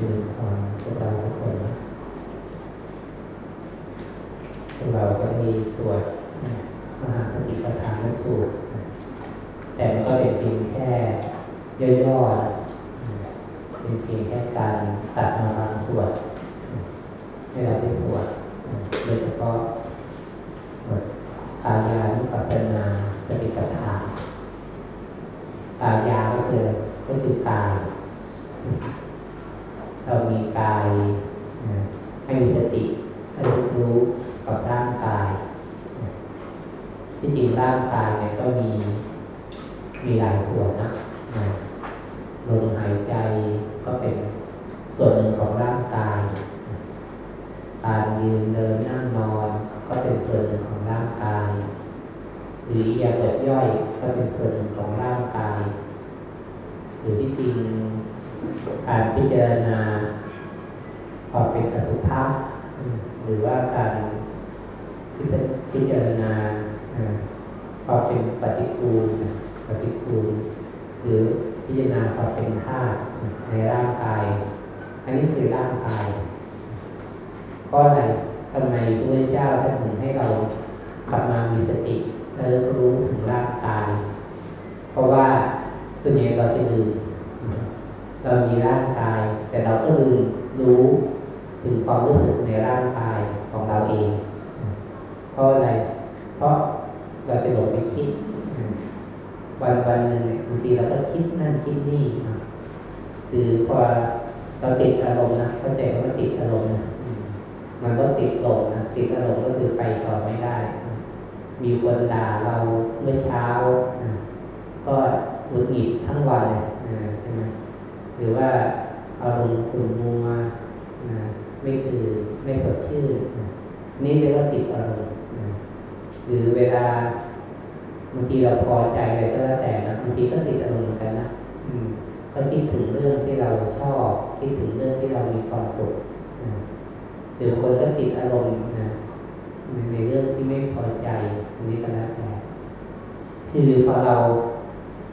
คือความพวกเราทุกคนนะเราก็มีสวดมหาสติปทานสูตร แต่มันก็เป็นเพียงแค่ย่อๆเป็นเพียงแค่การตัดมาบางส่วนให้เราได้สวดโดยเฉพาะบทกายานุปัสสนาสติปัฏฐานกายาก็คือก็คือกาย เรามีกายให้มีสติให้รู้กับร่างกาย ที่จริงร่างกายเนี่ยก็มีมีหลายส่วนนะลมหายใจก็เป็นส่วนหนึ่งของร่างกาย การยืนเดินนั่งนอนก็เป็นส่วนหนึ่งของร่างกาย หรืออยาบทย่อยก็เป็นส่วนหนึ่งของร่างกาย หรือที่จริงการพิจารณาพอเป็นอสุภะหรือว่าการพิจารณาพอเป็นปฏิกูลปฏิกูล หรือพิจารณาพอเป็นธาตุในร่างกาย อันนี้คือร่างกายเพราะอะไรทำไมพระเจ้าท่านถึงให้เรากลับมามีสติและ ถึงร่างกาย เพราะว่าตัวนี้เราจะลืมเรามีร่างกาย แต่เราก็ลืมรู้ถึงความรู้สึกในร่างกายของเราเอง เพราะอะไร เพราะเราจะหลงไปคิด วันวันหนึ่งบางทีเราก็คิดนั่นคิดนี่หรือพอเราติดอารมณ์นะเข้าใจว่าติดอารมณ์นะมันก็ติดหลงนะติดอารมณ์ก็คือไปต่อไม่ได้ มีคนด่าเราเมื่อเช้า ก็หงุดหงิดทั้งวันเลยใช่ไหมหรือว่าอารมณ์ขุ่นมัวไม่คือไม่สดชื่นนี่เรียกว่าติดอารมณ์หรือเวลาบางทีเราพอใจอะไรก็แล้วแต่นะบางทีก็ติดอารมณ์เหมือนกันนะก็คิดถึงเรื่องที่เราชอบ คิดถึงเรื่องที่เรามีความสุขหรือคนก็ติดอารมณ์นะ ในเรื่องที่ไม่พอใจอันนี้ก็แล้วแต่คือพอเรา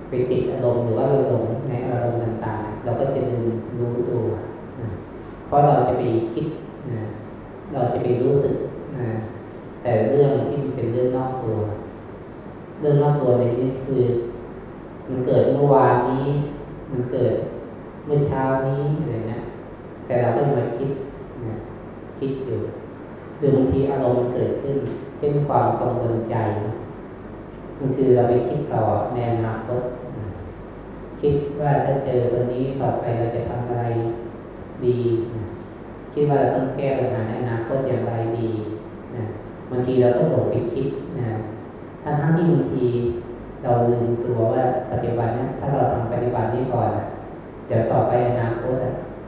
ไปติดอารมณ์หรือว่าเราหลงในอารมณ์ต่างๆ เราก็จะลืมรู้ตัวเพราะเราจะไปคิดนะเราจะไปรู้สึกนะแต่เรื่องที่เป็นเรื่องนอกตัว เรื่องนอกตัวในนี้คือ มันเกิดเมื่อวานนี้ มันเกิดเมื่อเช้านี้อะไรนะแต่เราก็มาคิดนะคิดอยู่ หรือบางทีอารมณ์เกิดขึ้น เช่นความกังวลใจมันคือเราไปคิดต่อในอนาคตคิดว่าถ้าเจอคนนี้ต่อไปเราจะทำอะไรดี คิดว่าเราต้องแก้ปัญหาในอนาคตอย่างไรดีนะบางทีเราก็หลงไปคิดนะทั้งทั้งที่บางทีเราลืมตัวว่าปัจจุบันนี้ถ้าเราทำปฏิบัตินี้ก่อนเดี๋ยวต่อไปอนาคต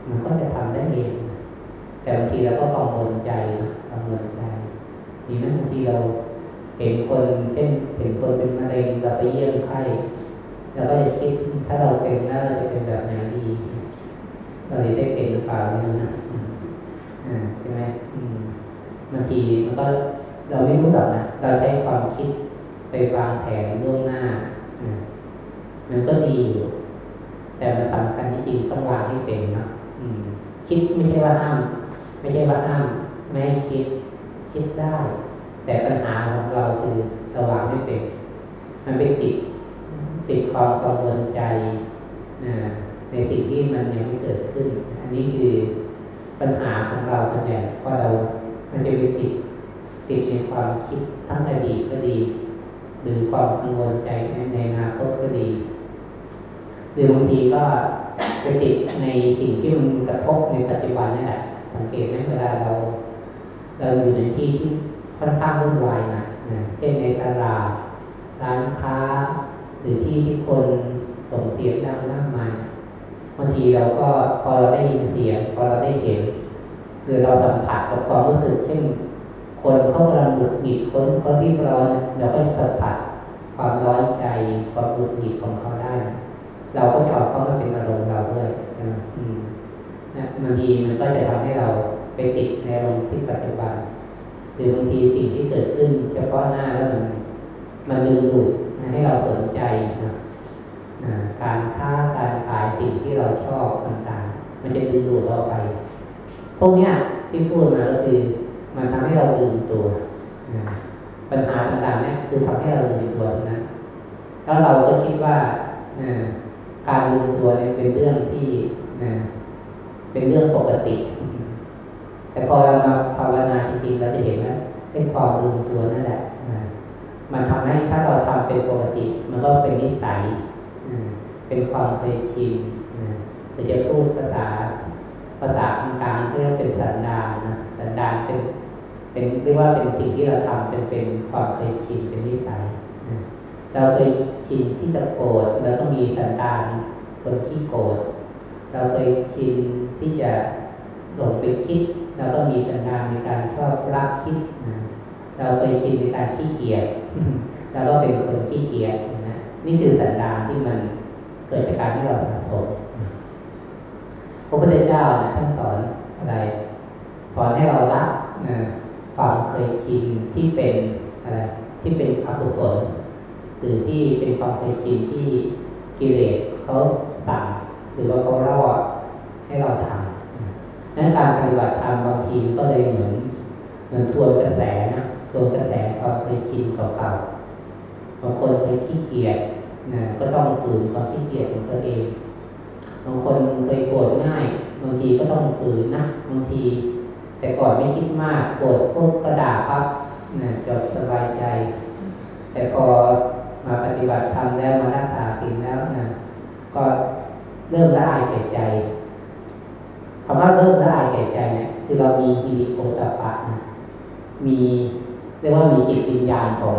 มันก็จะทำได้เอง แต่บางทีเราก็กังวลใจกังวลใจมีไหมบางทีเราเห็นคนเช่นเห็นคนเป็นมะเร็งเราไปเยี่ยมไข้เราก็จะคิดถ้าเราเป็นน่าจะเป็นแบบไหนดีเราจะได้เป็นหรือเปล่านี่นะใช่ไหมบางทีมันก็เราไม่รู้หรอกนะเราใช้ความคิดไปวางแผนล่วงหน้ามันก็ดีอยู่แต่มันสำคัญที่จริงต้องวางให้เป็นเนาะคิดไม่ใช่ว่าห้าม ไม่ใช่ว่าห้ามไม่ให้คิดคิดได้ แต่ปัญหาของเราคือสว่างไม่เป็น มันไปติดติดความกังวลใจในสิ่งที่มันยังไม่เกิดขึ้น อันนี้คือปัญหาของเราส่วนใหญ่เพราะเรา มันจะไปติดติดในความคิดทั้งอดีตก็ดี หรือความกังวลใจในอนาคตก็ดี หรือบางทีก็ไปติดในสิ่งที่มันกระทบในปัจจุบันนี่แหละ สังเกตไหมเวลาเราเราอยู่ในที่ที่ค่อนข้างวุ่นวายนะเช่นในตลาดร้านค้า หรือที่ที่คนส่งเสียงดังมากมายบางทีเราก็พอเราได้ยินเสียงพอเราได้เห็นหรือเราสัมผัสกับความรู้สึกเช่นคนเขากำลังหงุดหงิดคนเขาที่ร้อนเราก็สัมผัสความร้อนใจความหงุดหงิดของเขาได้ เราก็จะเอาเข้ามาเป็นอารมณ์เราด้วยนะ บางทีมันก็จะทำให้เราไปติดในอารมณ์ที่ปัจจุบันหรือบางทีสิ่งที่เกิดขึ้นเฉพาะหน้าแล้วมันมันลืมหลุดให้เราสนใจนะการค้าการขายสิ่งที่เราชอบต่างๆ มันจะดึงดูดเราไป พวกเนี้ยที่พูดมาก็คือมันทำให้เราลืมตัวนะปัญหาต่างๆเนี่ยคือทำให้เราลืมตัวนะแล้วเราก็คิดว่าการลืมตัวเนี่ยเป็นเรื่องที่ เป็นเรื่องปกติ แต่พอเรามาภาวนาจริงๆเราจะเห็นว่าเป็นความลืมตัวนั่นแหละมันทำให้ถ้าเราทำเป็นปกติ มันก็เป็นนิสัยเป็นความเคยชินเราจะพูดภาษาภาษากลางๆเรียกเป็นสันดานนะสันดานเป็นเป็นเรียกว่าเป็นสิ่งที่เราทำจนเป็นความเคยชินเป็นนิสัยเราเคยชินที่จะโกรธเราต้องมีสันดานคนที่โกรธ เราเคยชินที่จะหลงไปคิด เราก็มีสันดานในการชอบรักคิดนะเราเคยชินในการขี้เกียจเราก็เป็นคนขี้เกียจนะนี่คือสันดานที่มันเกิดจากการที่เราสะสมพระพุทธเจ้านะท่านสอนอะไรสอนให้เราละความเคยชินที่เป็นอะไรที่เป็นอกุศลหรือที่เป็นความเคยชินที่กิเลสเขาสั่ง รือว่าเขาเล่าให้เราทำนั้นการปฏิบัติธรรมบางทีก็เลยเหมือนเหมือนทวนกระแสนะทวนกระแสความเคยชินเก่าๆบางคนเคยขี้เกียจนะก็ต้องฝืนความขี้เกียจของตัวเองบางคนเคยโกรธง่ายบางทีก็ต้องฝืนนะบางที แต่ก่อนไม่คิดมากโกรธปุ๊บก็ด่าปั๊บนะจบสบายใจ แต่พอมาปฏิบัติธรรมแล้วมารักษาศีลแล้วนะก็ เริ่มละอายแก่ใจคำว่าเริ่มละอายแก่ใจเนี่ยคือเรามีฮิริโอตปะนะมีเรียกว่ามีจิตวิญญาณของ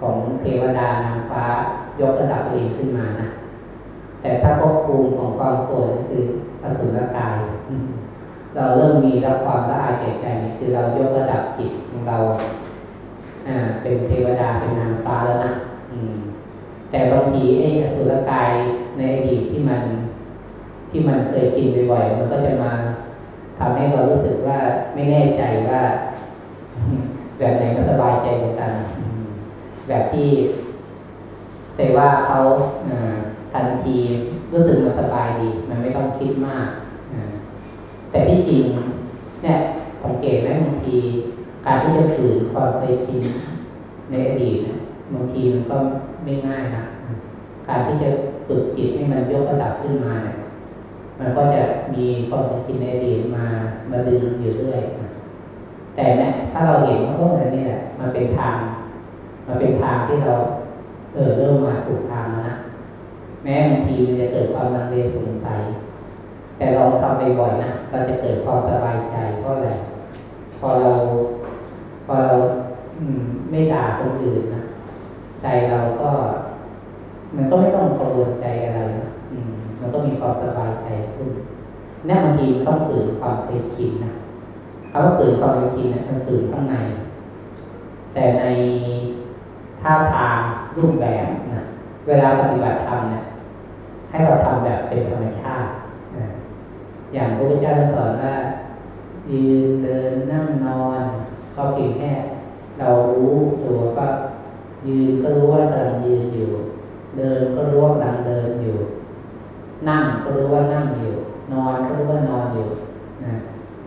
ของเทวดานางฟ้ายกระดับตัวเองขึ้นมานะแต่ถ้าควบคุมของความโกรธคืออสุรกาย เราเริ่มมีรับความละอายแก่ใจนี้คือเรายกระดับจิตของเราอ่าเป็นเทวดาเป็นนางฟ้าแล้วนะแต่บางทีไอ้อสุรกาย ที่มันเคยชินบ่อยๆมันก็จะมาทำให้เรารู้สึกว่าไม่แน่ใจว่า แบบไหนมันสบายใจกันแบบที่แต่ว่าเขาทันทีรู้สึกมันสบายดี มันไม่ต้องคิดมาก แต่ที่จริงเนี่ยสังเกตไหมบางที การที่จะถือความเคยชินในอดีตบางทีมันก็ไม่ง่ายนะการที่จะฝึกจิตให้มันยกระดับขึ้นมาเนี่ย มันก็จะมีความเคยชินในอดีตมามาดึงอยู่เรื่อยแต่เนี่ยถ้าเราเห็นว่าพวกนั้นนี่แหละมันเป็นทาง มันเป็นทางที่เราเออเริ่มมาถูกทางแล้วนะแม้บางทีมันจะเกิดความลังเลสงสัย แต่เราทำบ่อยๆนะเราจะเกิดความสบายใจเพราะอะไรพอเราพอเราไม่ด่าคนอื่นนะใจเราก็ มันก็ไม่ต้องกังวลใจอะไรนะ มันก็มีความสบายใจขึ้นนี่บางทีต้องฝืนความเคยชินนะคำว่าฝืนความเคยชินนะมันฝืนข้างใน แต่ในท่าทางรูปแบบนะเวลาปฏิบัติธรรมเนี่ยให้เราทำแบบเป็นธรรมชาติอย่างพระพุทธเจ้าสอนว่ายืนเดินนั่งนอนก็เพียงแค่เรารู้ตัวก็ยืนก็รู้ว่ากำลังยืนอยู่ เดินก็รู้ว่ากำลังเดิน นั่งก็รู้ว่านั่งอยู่ นอนก็รู้ว่านอนอยู่นะ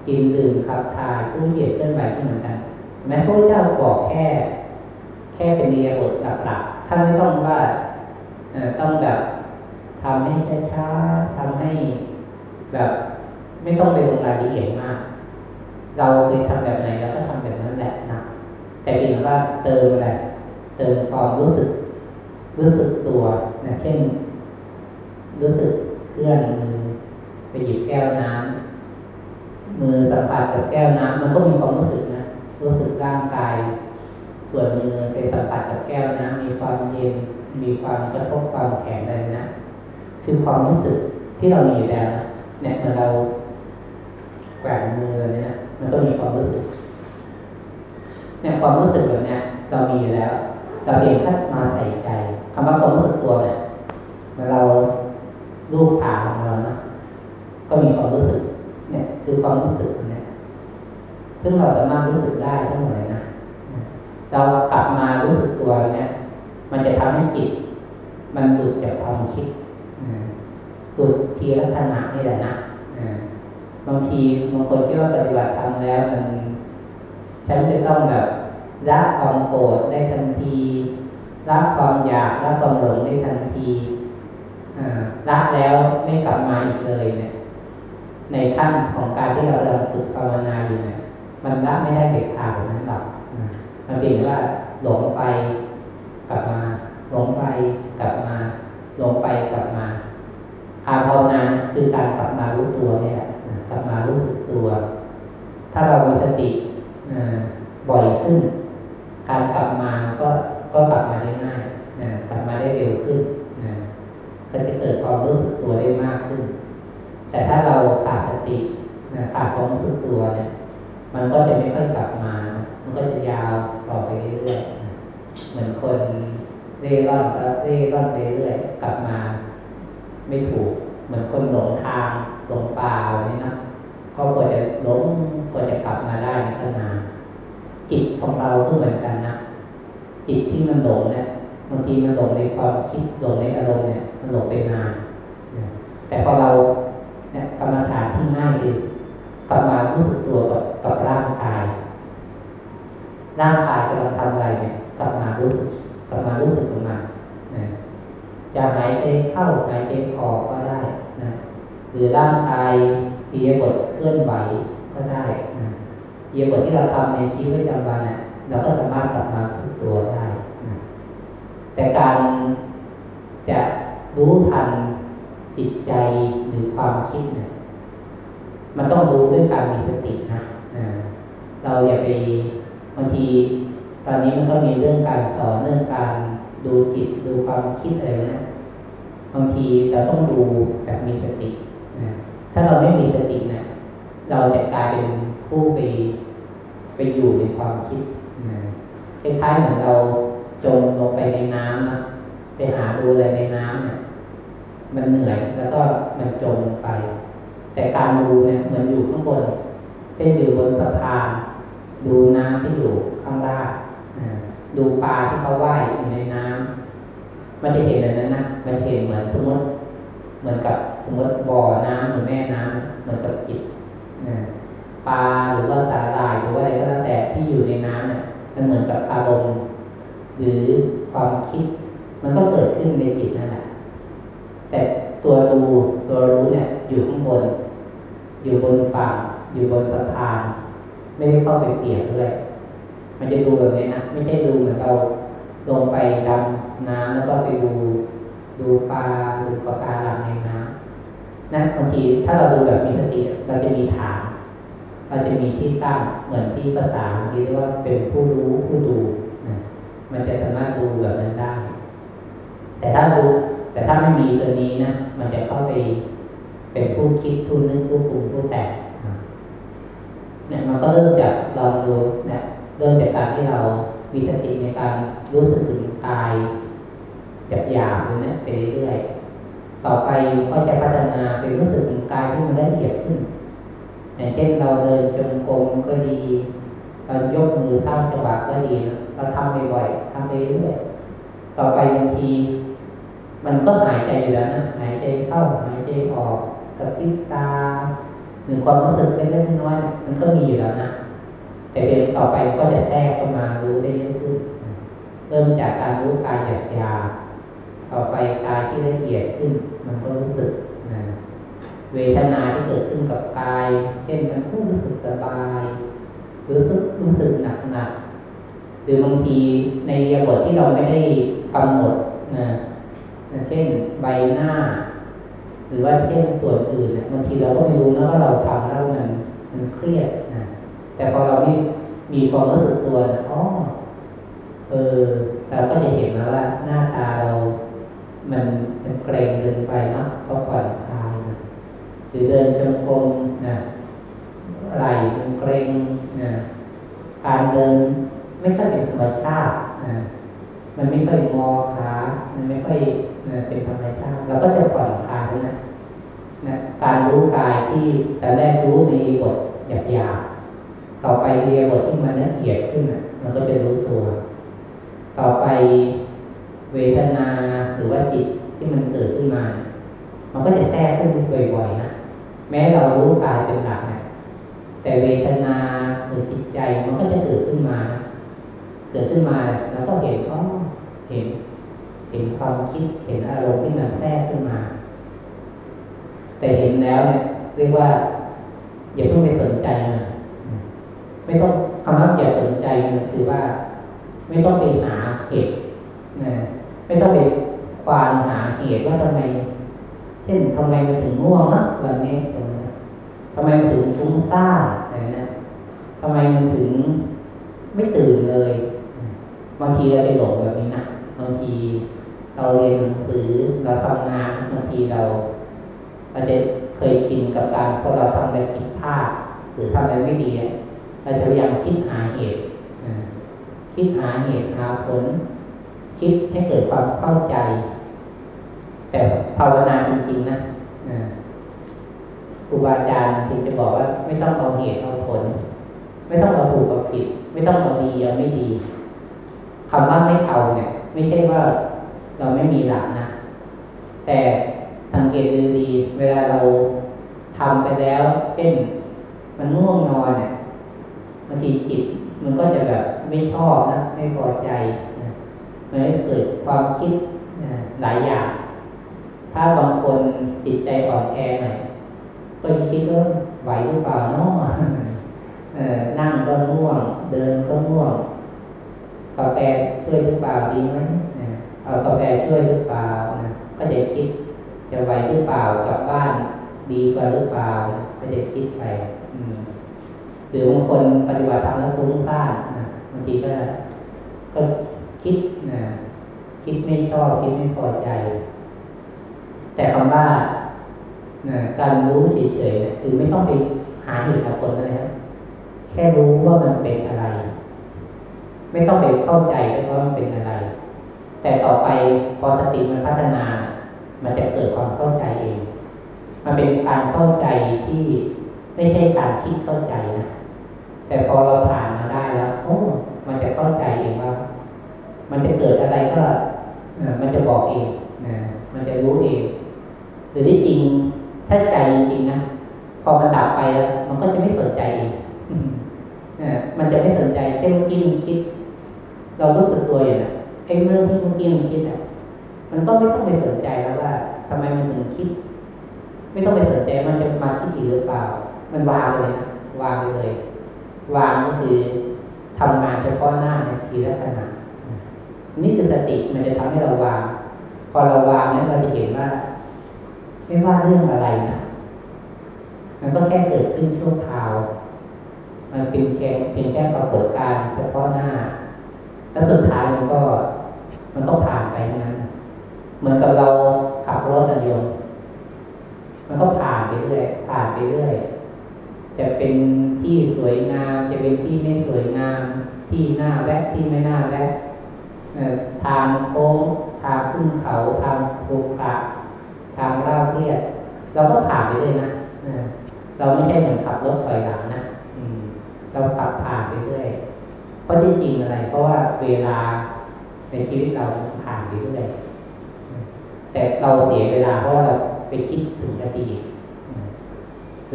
กินดื่มขับถ่ายผู้เหยียดเคลื่อนไหวก็เหมือนกัน แม้พระเจ้าบอกแค่ แค่เป็นเรียบทหลักๆท่านไม่ต้องว่าต้องแบบทำให้ช้าๆทำให้แบบ ไม่ต้องไปลงรายละเอียดมาก เราเคยทำแบบไหนเราก็ทำแบบนั้นแหละนะแต่เพียงว่าเติมอะไรเติมความรู้สึก รู้สึกตัวนะเช่น รู้สึกเคลื่อนมือไปหยิบแก้วน้ำมือสัมผัสกับแก้วน้ำมันก็มีความรู้สึกนะรู้สึกร่างกาย ส่วนมือไปสัมผัสกับแก้วน้ำมีความเย็นมีความกระทบความแข็งอะไรนะคือความรู้สึกที่เรามีอยู่แล้วเนี่ยเมื่อเราแกว่งมือเนี่ย มันก็มีความรู้สึกเนี่ยความรู้สึกแบบนี้เรามีอยู่แล้ว เราเพียงแค่มาใส่ใจคำว่าความรู้สึกตัวเนี่ยเมื่อเรา ลูกขาของเรานะก็มีความรู้สึก เนี่ย คือความรู้สึกเนี่ยซึ่งเราสามารถรู้สึกได้ทั้งหมดเลยนะเรากลับมารู้สึกตัวเนี่ย มันจะทำให้จิต มันหลุดจากความคิดตุดทีลักษณะนี่แหละนะบางทีบางคนคิดว่าปฏิบัติธรรมแล้ว มัน ฉันจะต้องแบบละความโกรธได้ทันทีละความอยากละความหลงได้ทันที ละแล้วไม่กลับมาอีกเลยเนี่ย ในขั้นของการที่เราจะฝึกภาวนาอยู่เนี่ย มันละไม่ได้เด็ดขาดนั้นหรอกมันเปลี่ยนว่าหลงไปกลับมา หลงไปกลับมา หลงไปกลับมาการภาวนาคือการกลับมารู้ตัวเนี่ยกลับมารู้สึกตัว ถ้าเรามีสติบ่อยขึ้น การกลับมาก็ก็กลับมาได้ง่ายกลับมาได้เร็วขึ้น ก็จะเกิดความรู้สึกตัวได้มากขึ้น แต่ถ้าเราขาดสติขาดความรู้สึกตัวเนี่ย มันก็จะไม่ค่อยกลับมา มันก็จะยาวต่อไปเรื่อยๆเหมือนคนเร่ร่อนก็เร่ร่อนไปเรื่อยกลับมา ไม่ถูก เหมือนคนหลงทางหลงป่าเนี่ยนะก็ควรจะหลงควรจะกลับมาได้ในขณะจิตของเราก็เหมือนกันนะจิตที่มันหลงเนี่ยบางทีมันหลงในความคิดหลงในอารมณ์เนี่ย มันหลงไปนานแต่พอเราเนี่ยกรรมฐานที่ง่ายคือกลับมารู้สึกตัวกับกับร่างกาย ร่างกายกำลังทำอะไรเนี่ยกลับมารู้สึกกลับมารู้สึกตรงนั้นจะหายใจเข้าหายใจออกก็ได้นะหรือร่างกายเอียบทเคลื่อนไหวก็ได้นะเอียบทที่เราทำในชีวิตประจำวันเนี่ยเราก็สามารถกลับมาสึกตัวได้นะแต่การจะ รู้ทันจิตใจหรือความคิดเนี่ยมันต้องรู้ด้วยการมีสตินะเราอย่าไปบางทีตอนนี้มันก็มีเรื่องการสอนเรื่องการดูจิตดูความคิดอะไรนะบางทีเราต้องดูแบบมีสตินะถ้าเราไม่มีสตินะี่ยเราจะกลายเป็นผู้ไปไปอยู่ในความคิดนะคล้ายๆเหมือนเราจมลงไปในน้ำนะ ไปหาดูอะไรในน้ำเนี่ยมันเหนื่อยแล้วก็มันจมไป แต่การดูเนี่ยเหมือนอยู่ข้างบนเช่นอยู่บนสะพานดูน้ำที่อยู่ข้างล่างดูปลาที่เขาว่ายอยู่ในน้ำมันจะเห็นอะไรนั้นนะมันเห็นเหมือนสมมติเหมือนกับสมมติบ่อน้ำหรือแม่น้ำเหมือนกับจิตปลาหรือว่าสาหร่ายหรือว่าอะไรก็แล้วแต่ที่อยู่ในน้ำเนี่ยมันเหมือนกับอารมณ์หรือความคิด มันก็เกิดขึ้นในจิตนั่นแหละแต่ตัวดูตัวรู้เนี่ย อยู่ข้างบน อยู่บนฝั่งอยู่บนสะพานไม่ได้เข้าไปเปลี่ยนด้วยมันจะดูแบบนี้นะไม่ใช่ดูเหมือนเราลงไปดำน้ำแล้วก็ไปดูดูปลาหรือปลาการังในน้ำนั่นบางทีถ้าเราดูแบบมีสติเราจะมีฐานเราจะมีที่ตั้งเหมือนที่ภาษาเรียกว่าเป็นผู้รู้ผู้ดูนะมันจะสามารถดูแบบนั้นได้ แต่ถ้ารู้แต่ถ้าไม่มีตัวนี้นะมันจะเข้าไปเป็นผู้คิดผู้นึกผู้ปรุงผู้แต่งเนี่ยมันก็เริ่มจากลองดูเนี่ยเริ่มจากการที่เรามีสติในการรู้สึกถึงกายหยาบหยาบนี่ไปเรื่อยๆต่อไปก็จะพัฒนาไปรู้สึกถึงกายที่มันละเอียดขึ้นอย่างเช่นเราเดินจงกรมก็ดีเรายกมือสร้างจังหวะก็ดีเราทำบ่อยๆทำไปเรื่อยต่อไปบางที มันก็หายใจอยู่แล้วนะหายใจเข้าหายใจออกกระพริบตาหนึ่งความรู้สึกเล็กๆน้อยๆมันก็มีอยู่แล้วนะแต่เพียงต่อไปก็จะแทรกเข้ามารู้ได้เยอะขึ้นเริ่มจากการรู้กายหยาบยาต่อไปกายที่ละเอียดขึ้น มันก็รู้สึกนะเวทนาที่เกิดขึ้นกับกาย เช่นมันผู้รู้สึกสบายรู้สึกรู้สึกหนักหนักหรือบางทีในยาบทที่เราไม่ได้กำหนดนะ เช่นใบหน้า หรือว่าเช่นส่วนอื่นบางทีเราก็ไม่รู้นะว่าเราทำแล้วมันมันเครียดนะแต่พอเรามีมีความรู้สึกตัวนะอ๋อเออเราก็จะเห็นแล้วว่าหน้าตาเรา มันมันเกรงเกินไปเนาะก็ผ่อนคลายหรือเดินจงกรมนะไหล่มันเกรงนะการเดินไม่ค่อยเป็นธรรมชาตินะมันไม่ค่อยงอขา มันไม่ค่อย นะเป็นธรรมชาติเราก็จะผ่อนคลายนะนะการรู้กายที่แต่แรกรู้ในบทหยาบๆต่อไปเรียบทที่มันละเอียดขึ้นมันก็จะรู้ตัว ต่อไปเวทนาหรือว่าจิตที่มันเกิดขึ้นมา มันก็จะแทรกขึ้นบ่อยๆนะแม้เรารู้กายเป็นหลักนะแต่เวทนาหรือจิตใจมันก็จะเกิดขึ้นมา เกิดขึ้นมาแล้วก็เห็นอ๋อเห็น เห็นความคิดเห็นอารมณ์ที่มันแทรกขึ้นมา แต่เห็นแล้วเนี่ยเรียกว่า อย่าเพิ่งไปสนใจมันไม่ต้องคำว่าอย่าสนใจมันคือว่า ไม่ต้องไปหาเหตุนะไม่ต้องไปควานหาเหตุว่าทำไม เช่นทำไมมันถึงง่วงนะวันนี้สมมติทำไมมันถึงฟุ้งซ่านนะทำไมมันถึงไม่ตื่นเลย บางทีเราไปหลงแบบนี้นะบางที เราเรียนหนังสือเราทำงานบางทีเราเราจะเคยชินกับการพอเราทำอะไรผิดพลาดหรือทำอะไรไม่ดีเราจะพยายามคิดหาเหตุคิดหาเหตุหาผล คิดให้เกิดความเข้าใจ แต่ภาวนาจริงๆนะครูบาอาจารย์ถึงจะบอกว่า ไม่ต้องเอาเหตุเอาผล ไม่ต้องเอาถูกเอาผิด ไม่ต้องเอาดีเอาไม่ดีคำว่าไม่เอาเนี่ย ไม่ใช่ว่า เราไม่มีหลักนะ แต่สังเกตดูดี เวลาเราทำไปแล้ว เช่น มันง่วงนอนเนี่ยบางทีจิต มันก็จะแบบไม่ชอบนะไม่พอใจนะมันก็เกิดความคิดนะหลายอย่าง ถ้าบางคนจิตใจอ่อนแอหน่อยก็คิดว่าไหวหรือเปล่าเนาะนั่งก็ง่วง เดินก็ง่วงกาแฟช่วยหรือเปล่าดีไหม กาแฟช่วยหรือเปล่านะก็จะคิดจะไหวหรือเปล่ากลับบ้านดีกว่าหรือเปล่าก็จะคิดไปหรือบางคนปฏิบัติธรรมแล้วฟุ้งซ่านนะบางทีก็ก็คิดนะคิดไม่ชอบคิดไม่พอใจ แต่คำว่านะการรู้เฉยๆคือไม่ต้องไปหาเหตุผลอะไรครับแค่รู้ว่ามันเป็นอะไร ไม่ต้องไปเข้าใจว่ามันเป็นอะไร แต่ต่อไปพอสติมันพัฒนา มันจะเกิดความเข้าใจเอง มันเป็นการเข้าใจที่ไม่ใช่การคิดเข้าใจนะแต่พอเราผ่านมาได้แล้วโอ้มันจะเข้าใจเองว่า มันจะเกิดอะไรก็มันจะบอกเองนะมันจะรู้เองหรือที่จริงถ้าใจจริงนะพอมันดับไปแล้วมันก็จะไม่สนใจเองมันจะไม่สนใจเช่นเมื่อกี้มันคิด เรารู้สึกตัวอย่างนะ อ้เรื่องที่เมื่อกี้มันคิดอะมันก็ไม่ต้องไปสนใจแล้วว่าทำไมมันถึงคิด ไม่ต้องไปสนใจมันจะมาคิดอีกหรือเปล่า มันวางเลยนะวางไปเลย วางก็คือทำงานเฉพาะหน้าในทีละขณะนี่คือสติมันจะทำให้เราวาง พอเราวางนั้นเราจะเห็นว่า ไม่ว่าเรื่องอะไรนะมันก็แค่เกิดขึ้นชั่วคราว มันเป็นแค่เป็นแค่ปรากฏการเฉพาะหน้า แล้วสุดท้ายมันก็ มันก็ผ่านไปนั้น เหมือนกับเราขับรถยนต์มันก็ผ่านไปเรื่อยผ่านไปเรื่อยจะเป็นที่สวยงาม จะเป็นที่ไม่สวยงาม ที่หน้าแวะที่ไม่น่าแวะทางโค้งทางขึ้นเขาทางภูเขาทางราบเรียบเราก็ผ่านไปเลยนะเราไม่ใช่เหมือนขับรถถอยหลังนะเราขับผ่านไปเรื่อยเพราะที่จริงอะไร เพราะว่าเวลา ในชีวิตเราผ่านไปเรื่อยแต่เราเสียเวลาเพราะเราไปคิดถึงอดีต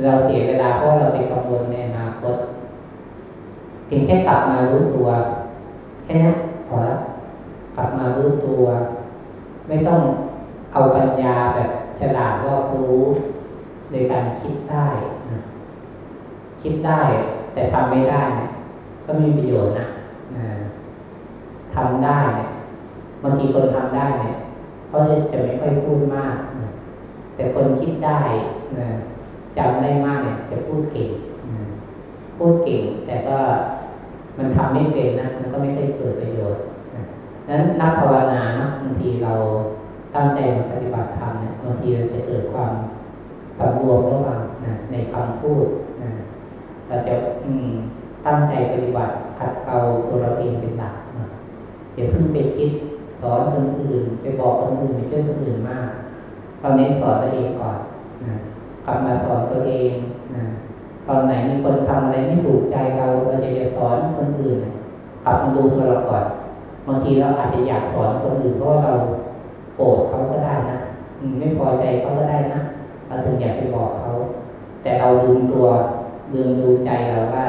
เราเสียเวลาเพราะเราไปกังวลในอนาคตเพียงแค่กลับมารู้ตัว แค่นี้พอแล้วกลับมารู้ตัว ไม่ต้องเอาปัญญาแบบฉลาดรอบรู้โดยการคิดได้คิดได้แต่ทำไม่ได้นะก็มีประโยชน์นะ ทำได้บางทีคนทำได้เนี่ยเขาจะไม่ค่อยพูดมาก แต่คนคิดได้จำได้มากเนี่ย จะพูดเก่งพูดเก่ง แต่ก็มันทำไม่เป็นนะมันก็ไม่ได้เกิดประโยชน์นั้นนักภาวนานะบางทีเราตั้งใจมาปฏิบัติธรรมเนี่ยบางทีจะเกิดความสำรวมระหว่างในคำพูดเราจะอืมตั้งใจปฏิบัติขัดเกลาตัวเราเองเป็นหลัก อย่าเพิ่งไปคิดสอนคนอื่น ไปบอกคนอื่นไปช่วยคนอื่นมากตอนนี้สอนตัวเองก่อนนะกลับมาสอนตัวเองนะตอนไหนมีคนทำอะไรไม่ถูกใจเราเราจะจะสอนคนอื่นกลับมาดูตัวเราก่อนบางทีเราอาจจะอยากสอนคนอื่นเพราะว่าเราโกรธเขาก็ได้นะไม่พอใจเขาก็ได้นะเราถึงอยากไปบอกเขา แต่เราลืมตัวลืมดูใจเราว่า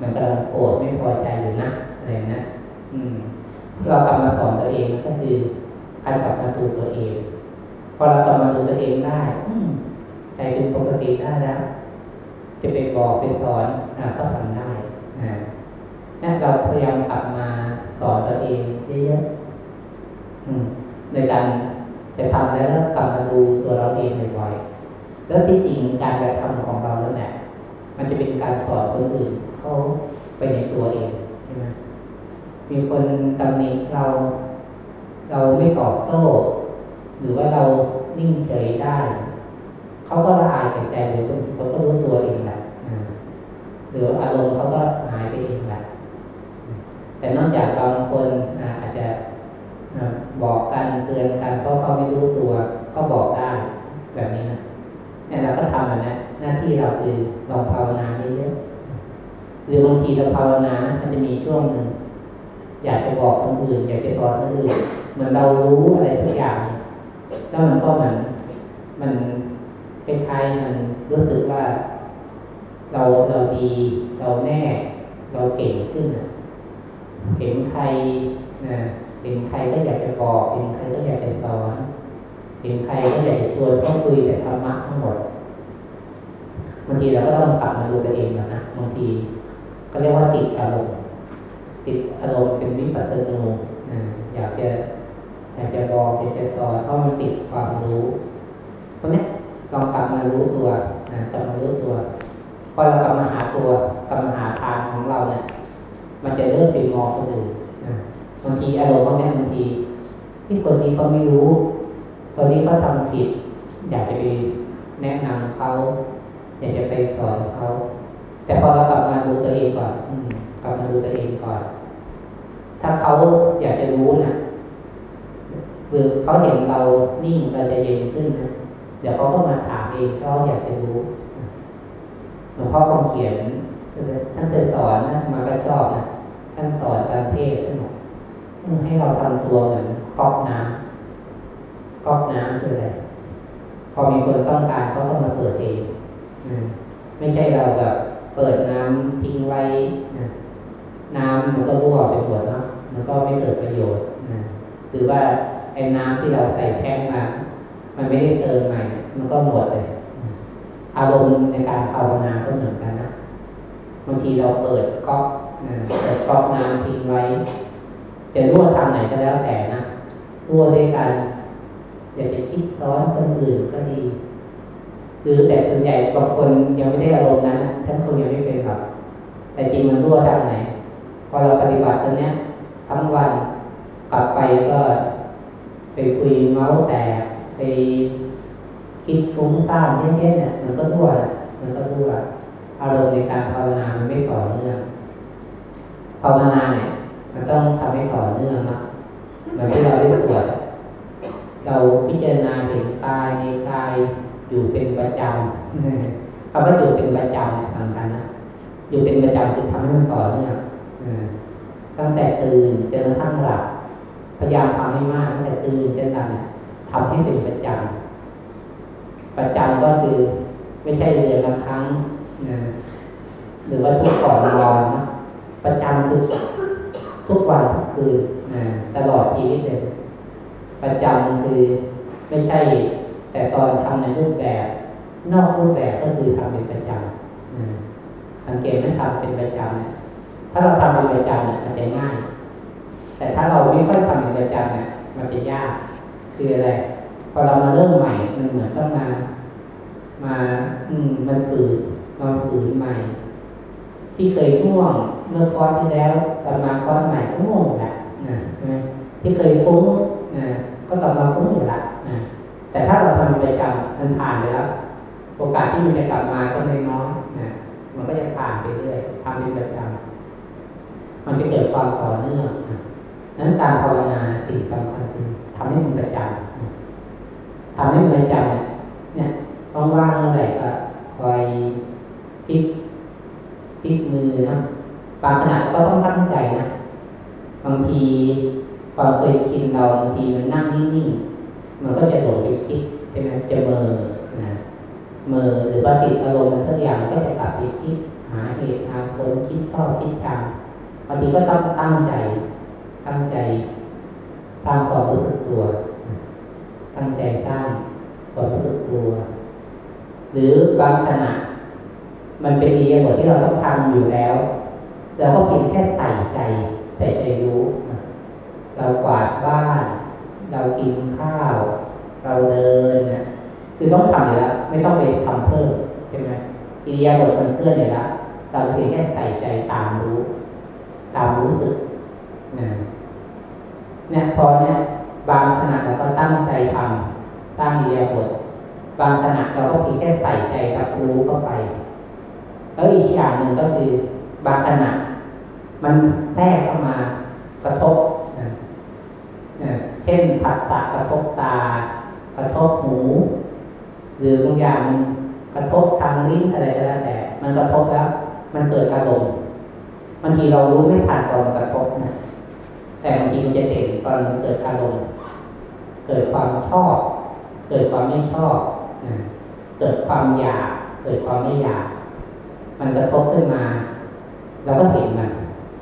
มันกำลังโกรธไม่พอใจอยู่นะอะไรนะอืม เรากลับมาสอนตัวเองก็คือการกลับมาดูตัวเอง พอเรากลับมาดูตัวเองได้อืใจเป็นปกติได้แล้วจะไปบอกไปสอนอก็ทำได้นะนั่นเราพยายามกลับมาสอนตัวเองเยอะๆอืมโดยการจะทำแล้วกลับมาดูตัวเราเองบ่อยๆแล้วที่จริงการกระทำของเราแล้วเนี่ยมันจะเป็นการสอนคนอื่นเขาไปในตัวเอง มีคนตำหนิเรา เราไม่ตอบโต้ หรือว่าเรานิ่งเฉยได้ เขาก็ละอายใจหรือเขาก็รู้ตัวเองแหละหรืออารมณ์เขาก็หายไปเองแหละแต่นอกจากบางคนอาจจะบอกกันเตือนกันเพราะเขาไม่รู้ตัวก็บอกได้แบบนี้นะเนี่ยเราก็ทำแบบนั้หน้าที่เราคือลองภาวนาเยอะๆหรือบางทีเราภาวนานะมันจะมีช่วงหนึ่ง อยากจะบอกคนอื่นอยากจะสอนคนอื่นเหมือนเรารู้อะไรทุกอย่างแล้วมันก็เหมือนมันคล้ายๆมันรู้สึกว่า เราเราดีเราแน่ เราเก่งขึ้นเห็นใครนะเห็นใครก็อยากจะบอกเห็นใครก็อยากจะสอนเห็นใครก็อยากจะชวนเขาคุยแต่ธรรมะทั้งหมดบางทีเราก็ต้องกลับมาดูตัวเองนะบางทีก็เรียกว่าติดอารมณ์ ติดอารมณ์เป็นวิปัสสนูอยากจะอยากจะบอกอยากจะสอนเพราะมันติดความรู้เพราะนี้ลองกลับมารู้ตัวนะกลับมารู้ตัวพอเรากลับมาหาตัวกลับมาหาทางของเราเนี่ย มันจะเริ่มไปมองคนอื่นบางทีอารมณ์พวกนี้บางทีที่คนนี้เขาไม่รู้คนนี้เขาทำผิด อยากจะไปแนะนำเขาอยากจะไปสอนเขาแต่พอเรากลับมาดูตัวเองก่อน กลับมาดูตัวเองก่อน ถ้าเขาอยากจะรู้นะหรือเขาเห็นเรานิ่งเราจะเย็นขึ้นนะเดี๋ยวเขาก็มาถามเองเขาอยากจะรู้หลวงพ่อคงเขียนท่านเคยสอนนะมาก็ชอบนะท่านสอนการเทศท่านบอกให้เราทำตัวเหมือนก๊อกน้ำก๊อกน้ำคืออะไรพอมีคนต้องการเขาก็มาเปิดเองไม่ใช่เราแบบเปิดน้ำทิ้งไว้ น้ำมันก็รั่วไปหมดเนาะมันก็ไม่เกิดประโยชน์หรือว่าไอ้น้ำที่เราใส่แท้งมา มันไม่ได้เติมใหม่ มันก็หมดเลย อารมณ์ในการภาวนาก็เหมือนกันนะบางทีเราเปิดก๊อกนะเปิดก๊อกน้ำทิ้งไว้จะรั่วทางไหนก็แล้วแต่นะรั่วด้วยกันอยากจะคิดซ้อนคนอื่นก็ดีหรือแต่ส่วนใหญ่บางคนยังไม่ได้อารมณ์นั้นท่านคงยังไม่เป็นครับแต่จริงมันรั่วทางไหน อเราปฏิบัติตรงนี้ทั้งวันกลับไปก็ไปคุยเมาส์แต่ไปคิดฟุ้งซ่านเยอะๆเนี่ยมันก็รั่วมันก็รั่วอารมณ์ในการภาวนามันไม่ต่อเนื่องภาวนาเนี่ย มันต้องทำให้ต่อเนื่องนะเหมือนที่เราได้สวดเราพิจารณาเห็นกายในกายอยู่เป็นประจำคำว่าอยู่เป็นประจำเนี่ยสำคัญนะอยู่เป็นประจำคือทำให้มันต่อเนื่อง ตั้งแต่ตื่นจนกระทั่งหลับพยายามทำให้มากตั้งแต่ตื่นจนหลับทำให้เป็นประจำประจำก็คือไม่ใช่เดือนละครั้งนะหรือว่าทุกก่อนนอนนะประจำคือทุกวันทุกคืนตลอดชีวิตเลยประจำคือไม่ใช่ แต่ตอนทำในรูปแบบ นอกรูปแบบก็คือทำเป็นประจำสังเกตไหมทำเป็นประจำเนี่ย ถ้าเราทำเป็นประจำเนี่ยมันจะง่าย แต่ถ้าเราไม่ค่อยทำเป็นประจำเนี่ยมันจะยาก คืออะไร พอเรามาเริ่มใหม่ มันเหมือนต้องมา มา อืม มันฝืนนอนฝืนใหม่ ที่เคยง่วงเมื่อคอร์สที่แล้วกลับมาคอร์สใหม่ก็ง่วงแหละนะใช่ไหมที่เคยฟุ้งนะก็กลับมาฟุ้งอยู่ละนะแต่ถ้าเราทำไปจำมันผ่านไปแล้วโอกาสที่มันจะกลับมาก็ไม่น้อยนะมันก็จะผ่านไปเรื่อยทำเป็นประจำ มันจะเกิดความต่อเนื่องนั้นการภาวนาสิ่งสำคัญคือทำให้มันประจำทำให้มันประจำเนี่ยว่างๆเมื่อไหร่ก็คอยพิกพลิกมือนะบางขณะก็ต้องตั้งใจนะบางทีความเคยชินเราบางทีมันนั่งนิ่งๆมันก็จะหลงไปคิดใช่ไหมจะเมอนะเมื่อหรือว่าติดอารมณ์อะไรสักอย่างก็จะกลับไปคิดหาเหตุหาผลคิดชอบคิดชัง บางทีก็ต้องตั้งใจ ตั้งใจสร้างความรู้สึกตัว ตั้งใจสร้างความรู้สึกตัว หรือบางขณะ มันเป็นอียบทที่เราต้องทำอยู่แล้วเราก็เพียงแค่ใส่ใจใส่ใจรู้ เรากวาดบ้าน เรากินข้าว เราเดินนะคือต้องทำอยู่แล้ว ไม่ต้องไปทำเพิ่มใช่ไหมอิริยาบถมันเคลื่อนอยู่แล้วเราเพียงแค่ใส่ใจตามรู้ ตามรู้สึกนะเนี่ยพอเนี่ยบางขณะเราก็ตั้งใจทำตั้งอิริยบถบางขณะเราก็เพียงแค่ใส่ใจรับรู้เข้าไปแล้วอีกอย่างหนึ่งก็คือบางขณะมันแทรกเข้ามากระทบนะนะเช่นผัสสะกระทบตา กระทบหู หรือบางอย่างกระทบทางลิ้นอะไรก็แล้วแต่ มันกระทบแล้ว มันเกิดอารมณ์ บางทีเรารู้ไม่ทันตอนกระทบนะแต่บางทีมันจะเด่นตอนเกิดอารมณ์ เกิดความชอบ เกิดความไม่ชอบนะเกิดความอยาก เกิดความไม่อยาก มันกระทบขึ้นมาเราก็เห็นมัน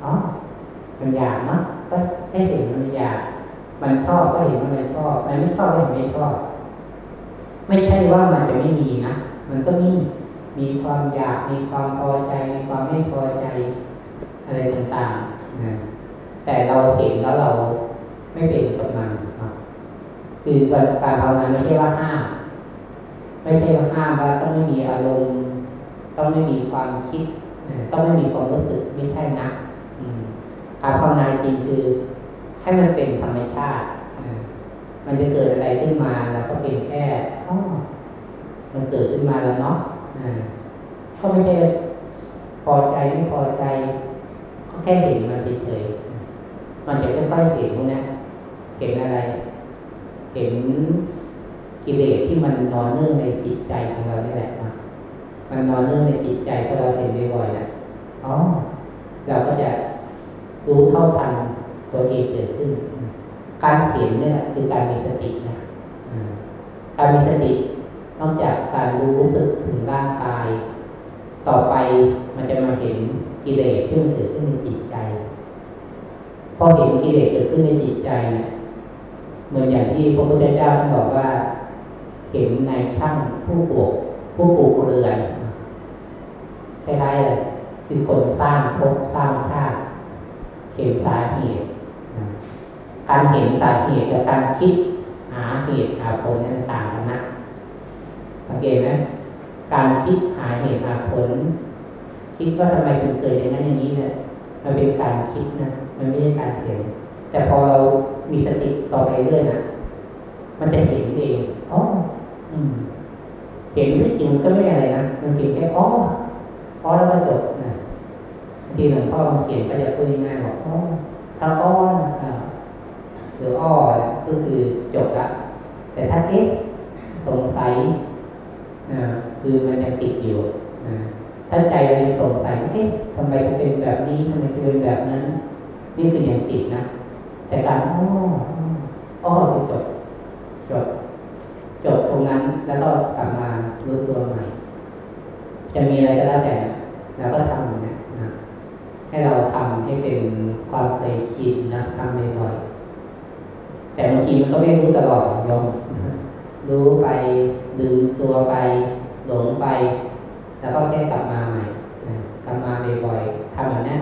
อ๋อมันอยากเนาะก็ให้เห็นมันอยาก มันชอบก็เห็นว่ามันชอบ มันไม่ชอบก็เห็นไม่ชอบ ไม่ใช่ว่ามันจะไม่มีนะ มันก็มี มีความอยาก มีความพอใจ มีความไม่พอใจ อะไรต่างๆนะแต่เราเห็นแล้วเราไม่เป็นกับมันคือการภาวนาไม่ใช่ว่าห้าม ไม่ใช่ว่าห้ามว่าต้องไม่มีอารมณ์ต้องไม่มีความคิดต้องไม่มีความรู้สึกไม่ใช่นะการภาวนาจริงคือให้มันเป็นธรรมชาติมันจะเกิดอะไรขึ้นมาแล้วก็เป็นแค่อ๋อมันเกิดขึ้นมาแล้วเนาะก็ไม่ใช่พอใจไม่พอใจ แค่เห็นมันเฉยๆมันจะค่อยๆเห็นนี้เห็นอะไร เห็นกิเลสที่มันนอนเนื่องในจิตใจของเรานี่แหละนะมันนอนเนื่องในจิตใจถ้าเราเห็นบ่อยๆนะอ๋อเราก็จะรู้เท่าทันตัวเองเกิดขึ้น การเห็นเนี่ยคือการมีสตินะการมีสตินอกจากการรู้สึกถึงร่างกาย ต่อไปมันจะ เห็นกิเลสที่มันเกิดขึ้นในจิตใจ พอเห็นกิเลสเกิดขึ้นในจิตใจเนี่ยเหมือนอย่างที่พระพุทธเจ้าท่านบอกว่า เห็นในช่างผู้ปลูกผู้ปลูกเรือนคล้ายๆเลยคือคนสร้างภพสร้างชาติเห็นสาเหตุการเห็นสาเหตุกับการคิดหาเหตุหาผลนั้นต่างกันนะสังเกตไหมการคิดหาเหตุหาผล คิดว่าทำไมถึงเกิดอย่างนั้นอย่างนี้เนี่ยมันเป็นการคิดนะมันไม่ใช่การเห็น แต่พอเรามีสติต่อไปเรื่อยนะมันจะเห็นเองอ๋ออืมเห็นที่จริงก็ไม่อะไรนะมันเพียงแค่อ๋ออ๋อแล้วก็จบนะทีหลวงพ่อบางเขียนก็จะพูดง่ายๆบอกอ๋อถ้าอ้อนะหรืออ้อก็คือจบละแต่ถ้าเอ๊ะสงสัยนะคือมันยังติดอยู่ ถ้าใจเราสงสัยเอ๊ะทำไมจะเป็นแบบนี้ทำไมจะเป็นแบบนั้น นี่คือยังติดนะ แต่การอ้ออ้อจบจบจบตรงนั้นแล้วก็กลับมารู้ตัวใหม่ จะมีอะไรก็แล้วแต่เราก็ทำนี้นะให้เราทำให้เป็นความเคยชินนะทำบ่อยๆแต่บางทีมันก็ไม่รู้ตลอดยอมรู้ไปดึงตัวไปหลงไป แล้วก็แค่กลับมาใหม่กลับมาบ่อยๆทำแบบนี้